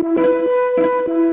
Música